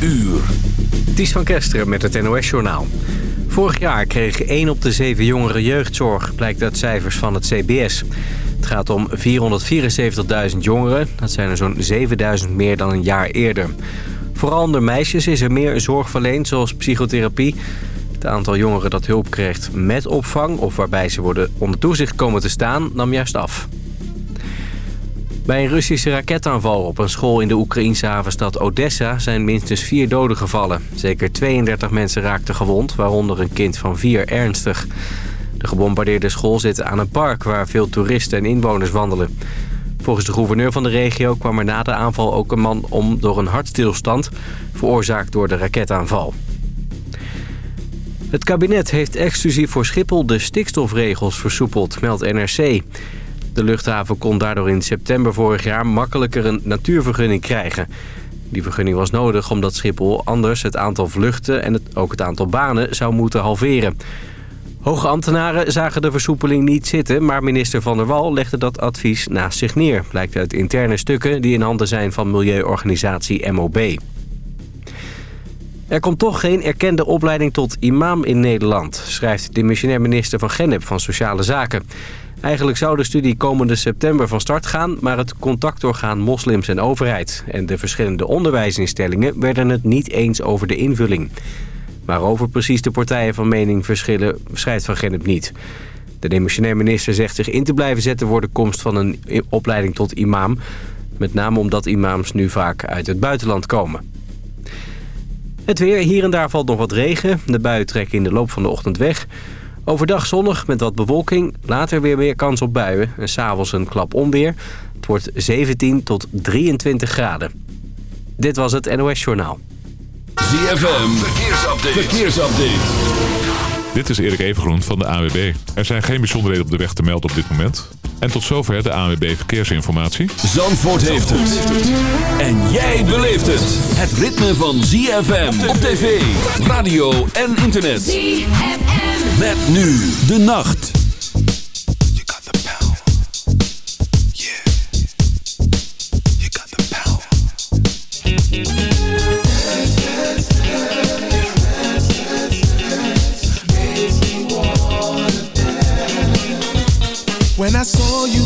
uur. Ties van Kesteren met het NOS-journaal. Vorig jaar kreeg 1 op de 7 jongeren jeugdzorg, blijkt uit cijfers van het CBS. Het gaat om 474.000 jongeren. Dat zijn er zo'n 7.000 meer dan een jaar eerder. Vooral onder meisjes is er meer zorg verleend, zoals psychotherapie. Het aantal jongeren dat hulp krijgt met opvang... of waarbij ze worden onder toezicht komen te staan, nam juist af. Bij een Russische raketaanval op een school in de Oekraïnse havenstad Odessa zijn minstens vier doden gevallen. Zeker 32 mensen raakten gewond, waaronder een kind van vier ernstig. De gebombardeerde school zit aan een park waar veel toeristen en inwoners wandelen. Volgens de gouverneur van de regio kwam er na de aanval ook een man om door een hartstilstand, veroorzaakt door de raketaanval. Het kabinet heeft exclusief voor Schiphol de stikstofregels versoepeld, meldt NRC. De luchthaven kon daardoor in september vorig jaar makkelijker een natuurvergunning krijgen. Die vergunning was nodig omdat Schiphol anders het aantal vluchten en ook het aantal banen zou moeten halveren. Hoge ambtenaren zagen de versoepeling niet zitten... maar minister Van der Wal legde dat advies naast zich neer... blijkt uit interne stukken die in handen zijn van milieuorganisatie MOB. Er komt toch geen erkende opleiding tot imam in Nederland... schrijft de missionair minister van Gennep van Sociale Zaken. Eigenlijk zou de studie komende september van start gaan... maar het contactorgaan Moslims en Overheid... en de verschillende onderwijsinstellingen werden het niet eens over de invulling. Waarover precies de partijen van mening verschillen, schrijft Van Gennep niet. De demissionair minister zegt zich in te blijven zetten... voor de komst van een opleiding tot imam... met name omdat imams nu vaak uit het buitenland komen. Het weer, hier en daar valt nog wat regen. De buien trekken in de loop van de ochtend weg... Overdag zonnig met wat bewolking. Later weer meer kans op buien. En s'avonds een klap onweer. Het wordt 17 tot 23 graden. Dit was het NOS Journaal. ZFM, verkeersupdate. verkeersupdate. Dit is Erik Evengroen van de AWB. Er zijn geen bijzonderheden op de weg te melden op dit moment. En tot zover de AWB Verkeersinformatie. Zandvoort heeft het. En jij beleeft het. Het ritme van ZFM op tv, radio en internet. ZFM. Met nu de nacht.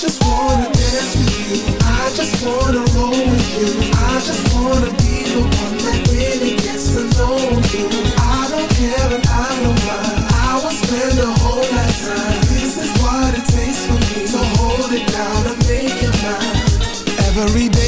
just wanna dance with you. I just wanna roll with you. I just wanna be the one that really gets to know you. I don't care and I don't mind. I will spend a whole lifetime. This is what it takes for me to hold it down and make it mine. Every day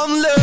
handelen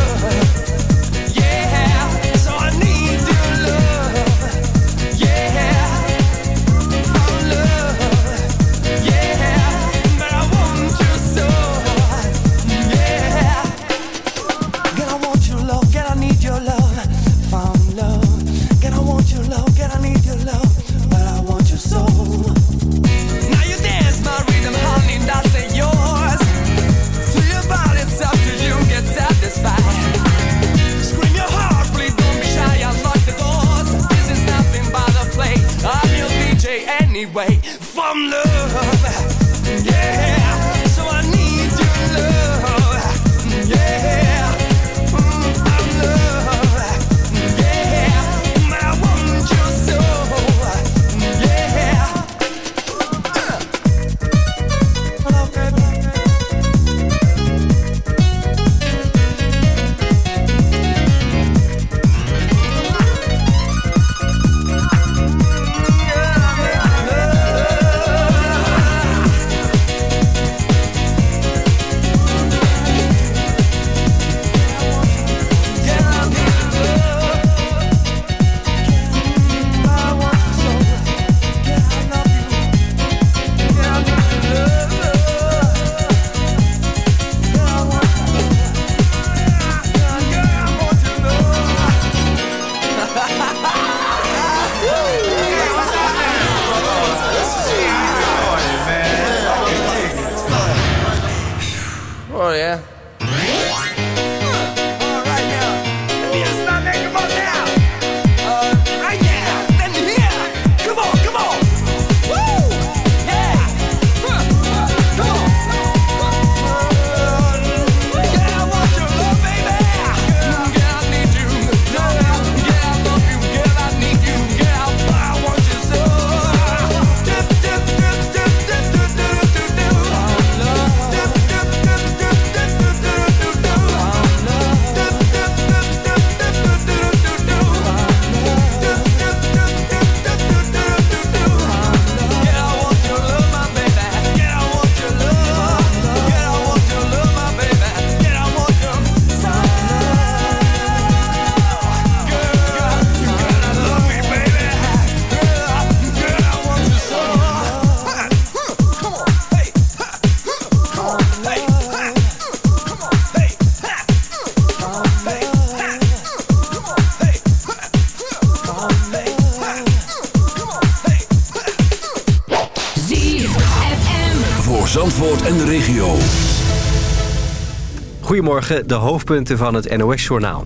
De hoofdpunten van het NOS-journaal.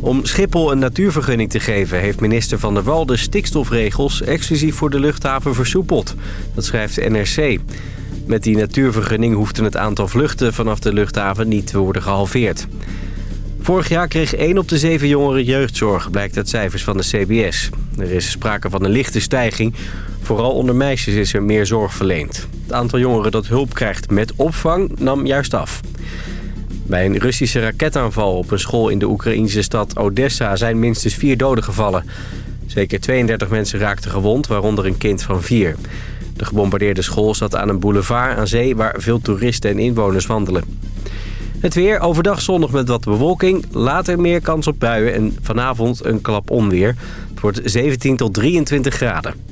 Om Schiphol een natuurvergunning te geven... heeft minister Van der Wal de stikstofregels exclusief voor de luchthaven versoepeld. Dat schrijft de NRC. Met die natuurvergunning hoefde het aantal vluchten vanaf de luchthaven niet te worden gehalveerd. Vorig jaar kreeg 1 op de 7 jongeren jeugdzorg, blijkt uit cijfers van de CBS. Er is sprake van een lichte stijging. Vooral onder meisjes is er meer zorg verleend. Het aantal jongeren dat hulp krijgt met opvang nam juist af. Bij een Russische raketaanval op een school in de Oekraïnse stad Odessa zijn minstens vier doden gevallen. Zeker 32 mensen raakten gewond, waaronder een kind van vier. De gebombardeerde school zat aan een boulevard aan zee waar veel toeristen en inwoners wandelen. Het weer, overdag zonnig met wat bewolking, later meer kans op buien en vanavond een klap onweer. Het wordt 17 tot 23 graden.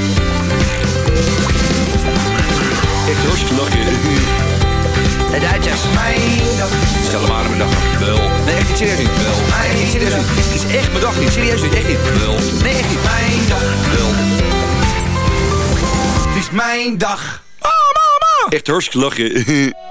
Echt hartstikke lachen. De Duitsers. Mijn dag. Stel maar mijn dag. Wel. Nee, echt niet serieus niet. Wel. Nee, niet serieus niet. Het is echt mijn dag niet. Serieus niet. Echt niet. Wel. Nee, echt niet. Mijn dag. Wel. Het is mijn dag. Oh, mama. Echt hartstikke lachen.